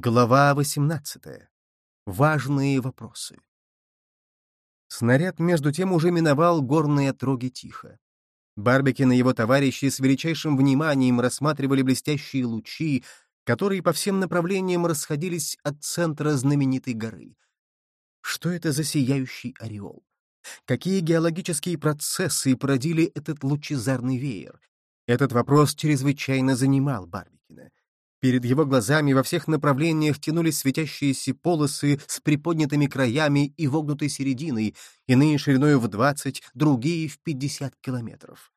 Глава 18. Важные вопросы. Снаряд, между тем, уже миновал горные отроги тихо. Барбекин и его товарищи с величайшим вниманием рассматривали блестящие лучи, которые по всем направлениям расходились от центра знаменитой горы. Что это за сияющий ореол? Какие геологические процессы породили этот лучезарный веер? Этот вопрос чрезвычайно занимал Барбекина. Перед его глазами во всех направлениях тянулись светящиеся полосы с приподнятыми краями и вогнутой серединой, иные шириной в 20, другие в 50 километров.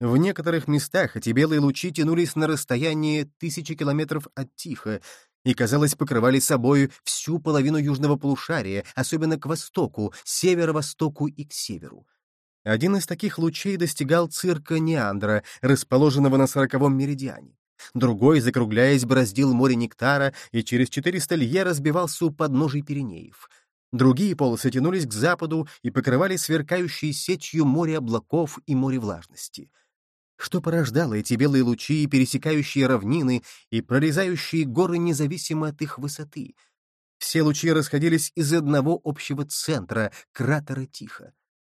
В некоторых местах эти белые лучи тянулись на расстояние тысячи километров от Тихо и, казалось, покрывали собой всю половину южного полушария, особенно к востоку, северо-востоку и к северу. Один из таких лучей достигал цирка Неандра, расположенного на сороковом меридиане. Другой, закругляясь, бороздил море нектара и через 400 лье разбивался у подножий Пиренеев. Другие полосы тянулись к западу и покрывали сверкающей сетью море облаков и море влажности. Что порождало эти белые лучи, пересекающие равнины и прорезающие горы независимо от их высоты? Все лучи расходились из одного общего центра, кратера Тихо.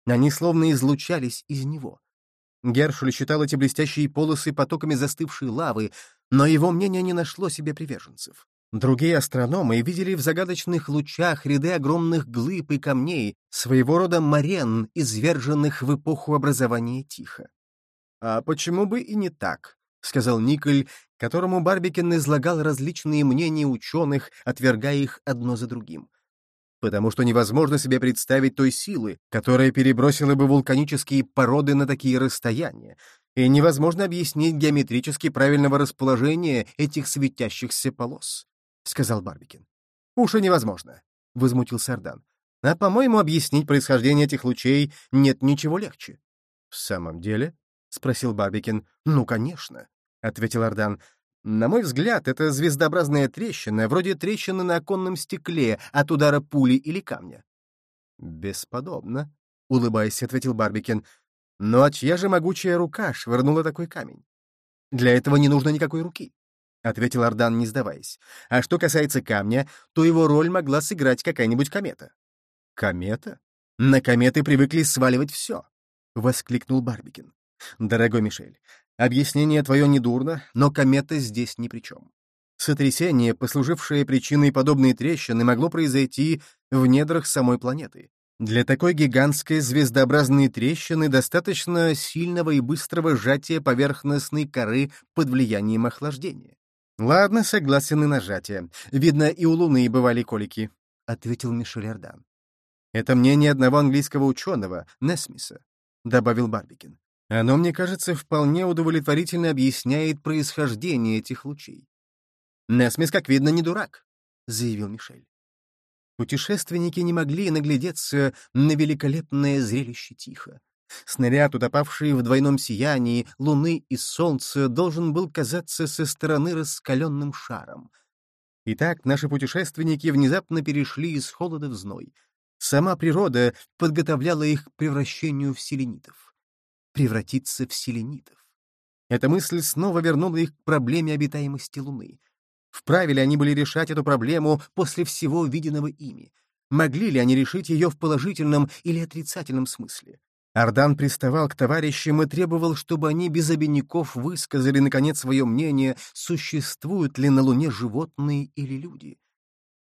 Они словно излучались из него. Гершель считал эти блестящие полосы потоками застывшей лавы, но его мнение не нашло себе приверженцев. Другие астрономы видели в загадочных лучах ряды огромных глыб и камней, своего рода морен, изверженных в эпоху образования Тихо. «А почему бы и не так?» — сказал Николь, которому Барбикен излагал различные мнения ученых, отвергая их одно за другим потому что невозможно себе представить той силы, которая перебросила бы вулканические породы на такие расстояния, и невозможно объяснить геометрически правильного расположения этих светящихся полос, — сказал Барбикин. — Уж и невозможно, — возмутился Ардан. — А, по-моему, объяснить происхождение этих лучей нет ничего легче. — В самом деле? — спросил Барбикин. — Ну, конечно, — ответил Ардан. На мой взгляд, это звездообразная трещина, вроде трещины на оконном стекле от удара пули или камня. «Бесподобно», — улыбаясь, ответил Барбикин. «Но а чья же могучая рука швырнула такой камень?» «Для этого не нужно никакой руки», — ответил Ардан, не сдаваясь. «А что касается камня, то его роль могла сыграть какая-нибудь комета». «Комета? На кометы привыкли сваливать все», — воскликнул Барбикин. «Дорогой Мишель, Объяснение твое недурно, но комета здесь ни при чем. Сотрясение, послужившее причиной подобной трещины, могло произойти в недрах самой планеты. Для такой гигантской звездообразной трещины достаточно сильного и быстрого сжатия поверхностной коры под влиянием охлаждения. «Ладно, согласен и нажатие. Видно, и у Луны бывали колики», — ответил Мишель Эрдан. «Это мнение одного английского ученого, Несмиса», — добавил Барбикин. Оно, мне кажется, вполне удовлетворительно объясняет происхождение этих лучей. «Несмис, как видно, не дурак», — заявил Мишель. Путешественники не могли наглядеться на великолепное зрелище тихо. Снаряд, утопавший в двойном сиянии луны и солнца, должен был казаться со стороны раскаленным шаром. Итак, наши путешественники внезапно перешли из холода в зной. Сама природа подготовляла их к превращению в селенитов превратиться в селенитов. Эта мысль снова вернула их к проблеме обитаемости Луны. Вправе ли они были решать эту проблему после всего виденного ими? Могли ли они решить ее в положительном или отрицательном смысле? Ардан приставал к товарищам и требовал, чтобы они без обиняков высказали, наконец, свое мнение, существуют ли на Луне животные или люди.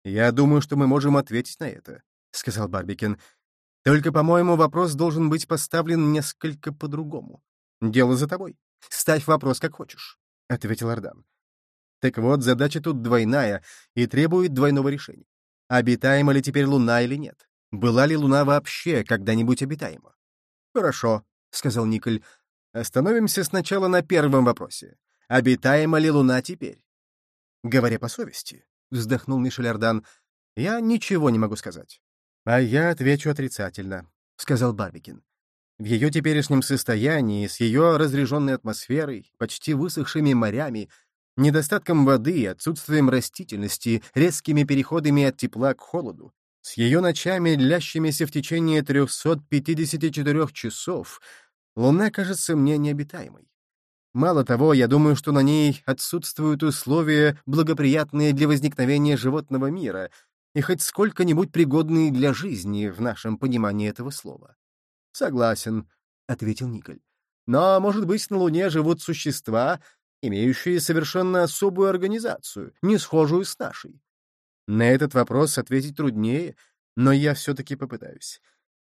«Я думаю, что мы можем ответить на это», — сказал Барбикин. Только, по-моему, вопрос должен быть поставлен несколько по-другому. Дело за тобой. Ставь вопрос как хочешь, — ответил Ардан. Так вот, задача тут двойная и требует двойного решения. Обитаема ли теперь Луна или нет? Была ли Луна вообще когда-нибудь обитаема? Хорошо, — сказал Николь. Остановимся сначала на первом вопросе. Обитаема ли Луна теперь? Говоря по совести, — вздохнул Мишель Ардан, — я ничего не могу сказать. «А я отвечу отрицательно», — сказал Барбикин. В ее теперешнем состоянии, с ее разреженной атмосферой, почти высохшими морями, недостатком воды, отсутствием растительности, резкими переходами от тепла к холоду, с ее ночами, длящимися в течение 354 часов, Луна кажется мне необитаемой. Мало того, я думаю, что на ней отсутствуют условия, благоприятные для возникновения животного мира, и хоть сколько-нибудь пригодные для жизни в нашем понимании этого слова. «Согласен», — ответил Николь. «Но, может быть, на Луне живут существа, имеющие совершенно особую организацию, не схожую с нашей. На этот вопрос ответить труднее, но я все-таки попытаюсь.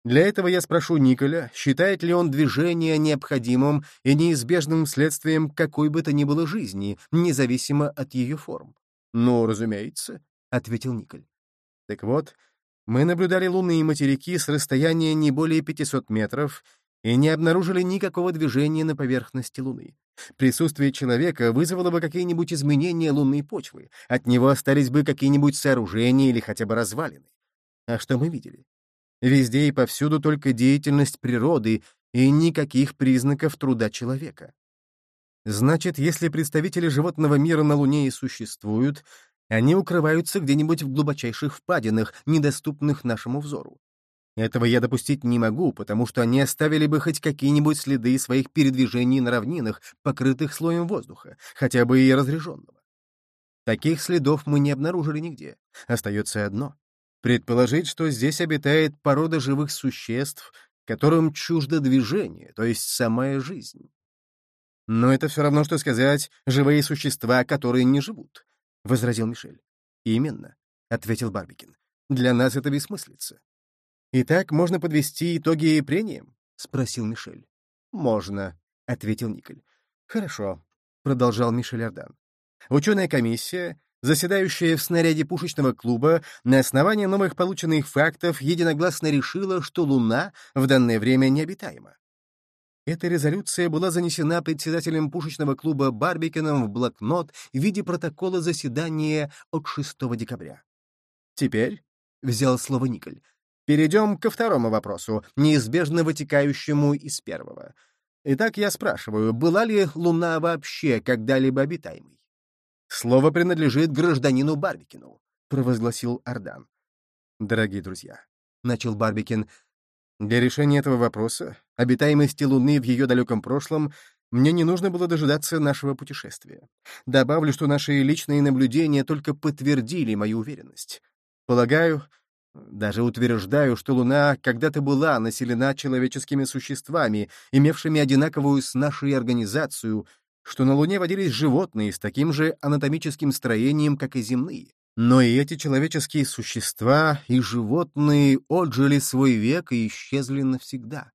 Для этого я спрошу Николя, считает ли он движение необходимым и неизбежным следствием какой бы то ни было жизни, независимо от ее форм. «Ну, разумеется», — ответил Николь. Так вот, мы наблюдали лунные материки с расстояния не более 500 метров и не обнаружили никакого движения на поверхности Луны. Присутствие человека вызвало бы какие-нибудь изменения лунной почвы, от него остались бы какие-нибудь сооружения или хотя бы развалины. А что мы видели? Везде и повсюду только деятельность природы и никаких признаков труда человека. Значит, если представители животного мира на Луне и существуют, они укрываются где-нибудь в глубочайших впадинах, недоступных нашему взору. Этого я допустить не могу, потому что они оставили бы хоть какие-нибудь следы своих передвижений на равнинах, покрытых слоем воздуха, хотя бы и разреженного. Таких следов мы не обнаружили нигде. Остается одно — предположить, что здесь обитает порода живых существ, которым чуждо движение, то есть самая жизнь. Но это все равно, что сказать «живые существа, которые не живут», — возразил Мишель. «Именно», — ответил Барбикин. «Для нас это бессмыслица. «Итак, можно подвести итоги прениям?» — спросил Мишель. «Можно», — ответил Николь. «Хорошо», — продолжал Мишель Ардан. «Ученая комиссия, заседающая в снаряде пушечного клуба, на основании новых полученных фактов единогласно решила, что Луна в данное время необитаема. Эта резолюция была занесена председателем пушечного клуба Барбикином в блокнот в виде протокола заседания от 6 декабря. «Теперь», — взял слово Николь, Перейдем ко второму вопросу, неизбежно вытекающему из первого. Итак, я спрашиваю, была ли Луна вообще когда-либо обитаемой? Слово принадлежит гражданину Барбикину, провозгласил Ардан. Дорогие друзья, начал Барбикин, для решения этого вопроса, обитаемости Луны в ее далеком прошлом, мне не нужно было дожидаться нашего путешествия. Добавлю, что наши личные наблюдения только подтвердили мою уверенность. Полагаю, даже утверждаю, что Луна когда-то была населена человеческими существами, имевшими одинаковую с нашей организацию, что на Луне водились животные с таким же анатомическим строением, как и земные. Но и эти человеческие существа и животные отжили свой век и исчезли навсегда.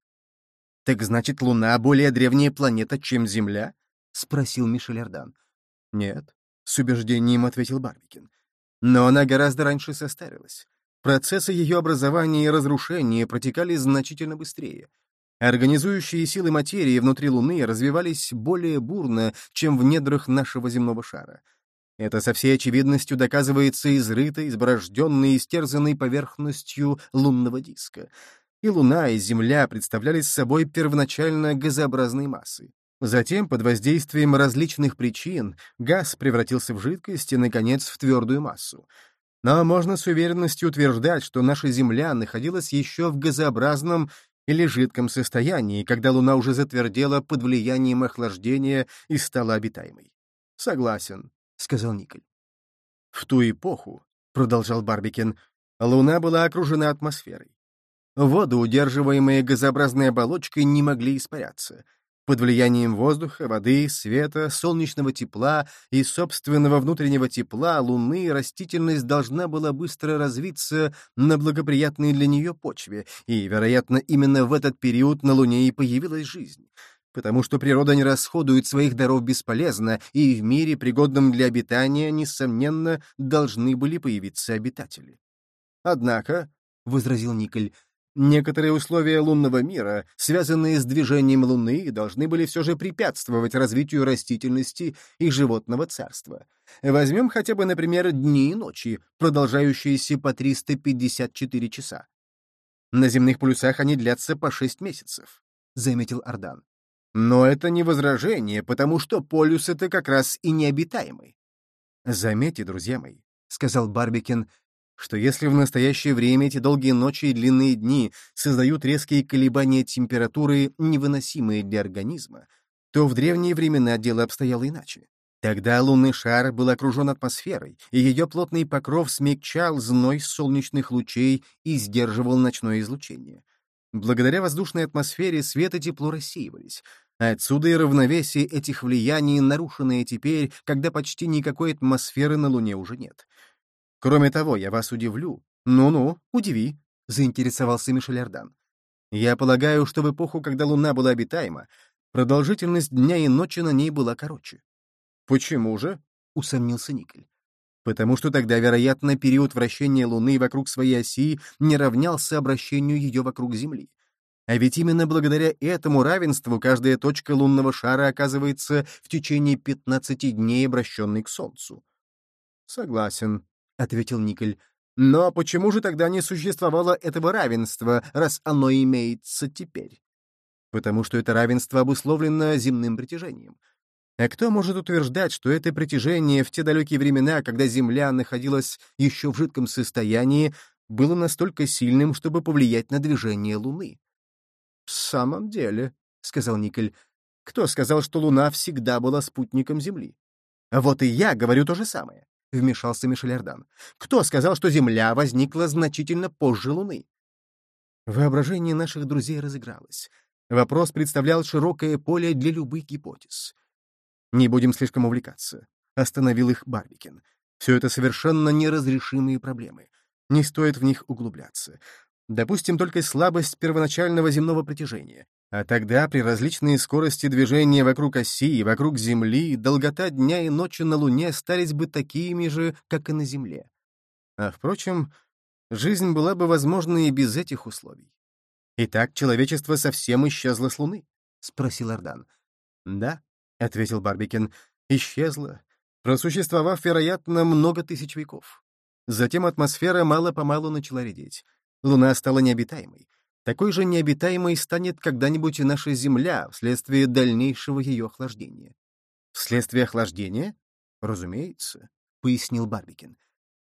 «Так значит, Луна — более древняя планета, чем Земля?» — спросил Мишель Ардан. «Нет», — с убеждением ответил Барбикин. «Но она гораздо раньше состарилась. Процессы ее образования и разрушения протекали значительно быстрее. Организующие силы материи внутри Луны развивались более бурно, чем в недрах нашего земного шара. Это со всей очевидностью доказывается изрытой, изборожденной и стерзанной поверхностью лунного диска. И Луна, и Земля представляли собой первоначально газообразные массы. Затем, под воздействием различных причин, газ превратился в жидкость и, наконец, в твердую массу. Но можно с уверенностью утверждать, что наша Земля находилась еще в газообразном или жидком состоянии, когда Луна уже затвердела под влиянием охлаждения и стала обитаемой. «Согласен», — сказал Николь. «В ту эпоху», — продолжал Барбикен, — «Луна была окружена атмосферой. Воды, удерживаемые газообразной оболочкой, не могли испаряться — под влиянием воздуха, воды, света, солнечного тепла и собственного внутреннего тепла Луны растительность должна была быстро развиться на благоприятной для нее почве, и, вероятно, именно в этот период на Луне и появилась жизнь потому что природа не расходует своих даров бесполезно, и в мире, пригодном для обитания, несомненно, должны были появиться обитатели. «Однако», — возразил Николь, Некоторые условия лунного мира, связанные с движением Луны, должны были все же препятствовать развитию растительности и животного царства. Возьмем хотя бы, например, дни и ночи, продолжающиеся по 354 часа. На земных полюсах они длятся по 6 месяцев, — заметил Ардан. Но это не возражение, потому что полюс — это как раз и необитаемый. Заметьте, друзья мои, — сказал Барбикин, что если в настоящее время эти долгие ночи и длинные дни создают резкие колебания температуры, невыносимые для организма, то в древние времена дело обстояло иначе. Тогда лунный шар был окружен атмосферой, и ее плотный покров смягчал зной солнечных лучей и сдерживал ночное излучение. Благодаря воздушной атмосфере свет и тепло рассеивались, а отсюда и равновесие этих влияний, нарушенное теперь, когда почти никакой атмосферы на Луне уже нет. Кроме того, я вас удивлю. Ну-ну, удиви, — заинтересовался Мишель Ардан. Я полагаю, что в эпоху, когда Луна была обитаема, продолжительность дня и ночи на ней была короче. «Почему же?» — усомнился Николь. «Потому что тогда, вероятно, период вращения Луны вокруг своей оси не равнялся обращению ее вокруг Земли. А ведь именно благодаря этому равенству каждая точка лунного шара оказывается в течение 15 дней обращенной к Солнцу». «Согласен», — ответил Николь. «Но почему же тогда не существовало этого равенства, раз оно имеется теперь?» «Потому что это равенство обусловлено земным притяжением». А кто может утверждать, что это притяжение в те далекие времена, когда Земля находилась еще в жидком состоянии, было настолько сильным, чтобы повлиять на движение Луны? «В самом деле», — сказал Николь, — «кто сказал, что Луна всегда была спутником Земли?» «А вот и я говорю то же самое», — вмешался Мишель Ардан. «Кто сказал, что Земля возникла значительно позже Луны?» Воображение наших друзей разыгралось. Вопрос представлял широкое поле для любых гипотез — «Не будем слишком увлекаться», — остановил их Барбикин. «Все это совершенно неразрешимые проблемы. Не стоит в них углубляться. Допустим только слабость первоначального земного притяжения. А тогда при различной скорости движения вокруг оси и вокруг Земли долгота дня и ночи на Луне остались бы такими же, как и на Земле. А, впрочем, жизнь была бы возможна и без этих условий. «Итак, человечество совсем исчезло с Луны?» — спросил Ардан. «Да», — ответил Барбикин, — исчезла, просуществовав, вероятно, много тысяч веков. Затем атмосфера мало-помалу начала редеть. Луна стала необитаемой. Такой же необитаемой станет когда-нибудь и наша Земля вследствие дальнейшего ее охлаждения. Вследствие охлаждения? Разумеется, — пояснил Барбикин.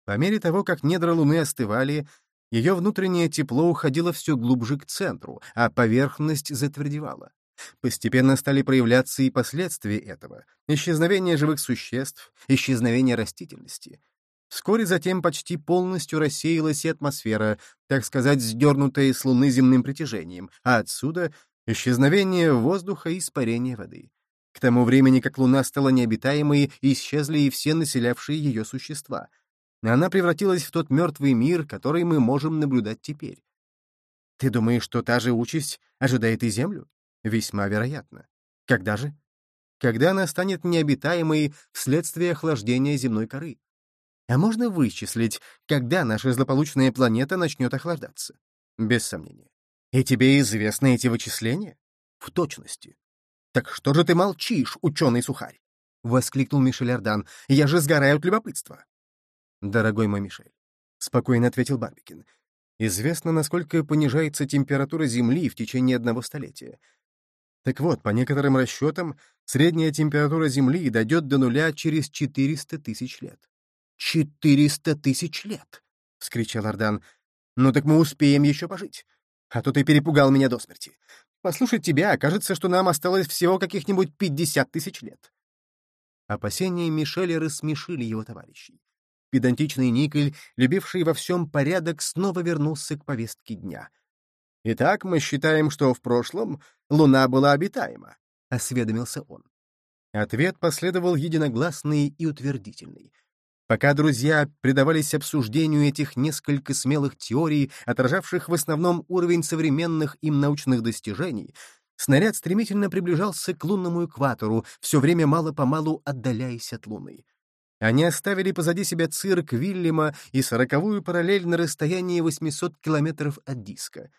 По мере того, как недра Луны остывали, ее внутреннее тепло уходило все глубже к центру, а поверхность затвердевала. Постепенно стали проявляться и последствия этого — исчезновение живых существ, исчезновение растительности. Вскоре затем почти полностью рассеялась и атмосфера, так сказать, сдернутая с Луны земным притяжением, а отсюда — исчезновение воздуха и испарение воды. К тому времени, как Луна стала необитаемой, исчезли и все населявшие ее существа. Она превратилась в тот мертвый мир, который мы можем наблюдать теперь. Ты думаешь, что та же участь ожидает и Землю? Весьма вероятно. Когда же? Когда она станет необитаемой вследствие охлаждения земной коры. А можно вычислить, когда наша злополучная планета начнет охлаждаться? Без сомнения. И тебе известны эти вычисления? В точности. Так что же ты молчишь, ученый-сухарь? — воскликнул Мишель Ардан. «Я же сгораю от любопытства». «Дорогой мой Мишель», — спокойно ответил Барбикин, «известно, насколько понижается температура Земли в течение одного столетия. Так вот, по некоторым расчетам, средняя температура Земли дойдет до нуля через 400 тысяч лет. «Четыреста тысяч лет!» — вскричал Ардан. «Ну так мы успеем еще пожить. А то ты перепугал меня до смерти. Послушать тебя, кажется, что нам осталось всего каких-нибудь пятьдесят тысяч лет». Опасения Мишеля рассмешили его товарищей. Педантичный Николь, любивший во всем порядок, снова вернулся к повестке дня — Итак, мы считаем, что в прошлом Луна была обитаема, — осведомился он. Ответ последовал единогласный и утвердительный. Пока друзья предавались обсуждению этих несколько смелых теорий, отражавших в основном уровень современных им научных достижений, снаряд стремительно приближался к лунному экватору, все время мало-помалу отдаляясь от Луны. Они оставили позади себя цирк Вильяма и сороковую параллель на расстоянии 800 километров от диска.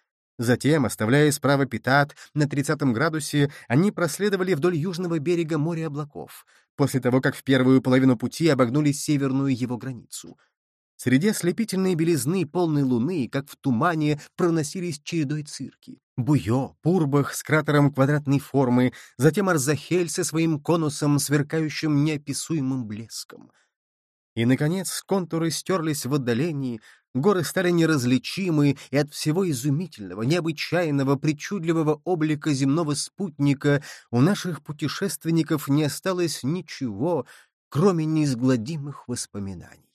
Затем, оставляя справа Питат, на 30 градусе, они проследовали вдоль южного берега моря облаков, после того, как в первую половину пути обогнули северную его границу. Среди ослепительной белизны полной луны, как в тумане, проносились чередой цирки. Буйо, Пурбах с кратером квадратной формы, затем Арзахель со своим конусом, сверкающим неописуемым блеском. И, наконец, контуры стерлись в отдалении, Горы стали неразличимы, и от всего изумительного, необычайного, причудливого облика земного спутника у наших путешественников не осталось ничего, кроме неизгладимых воспоминаний.